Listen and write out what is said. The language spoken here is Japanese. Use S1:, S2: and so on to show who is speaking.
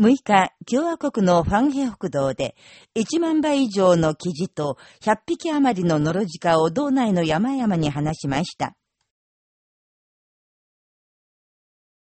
S1: 6日、共和国のファンヘ北道で、1万倍以上のキジと100匹余りのノロジカを道内の山々に放しました。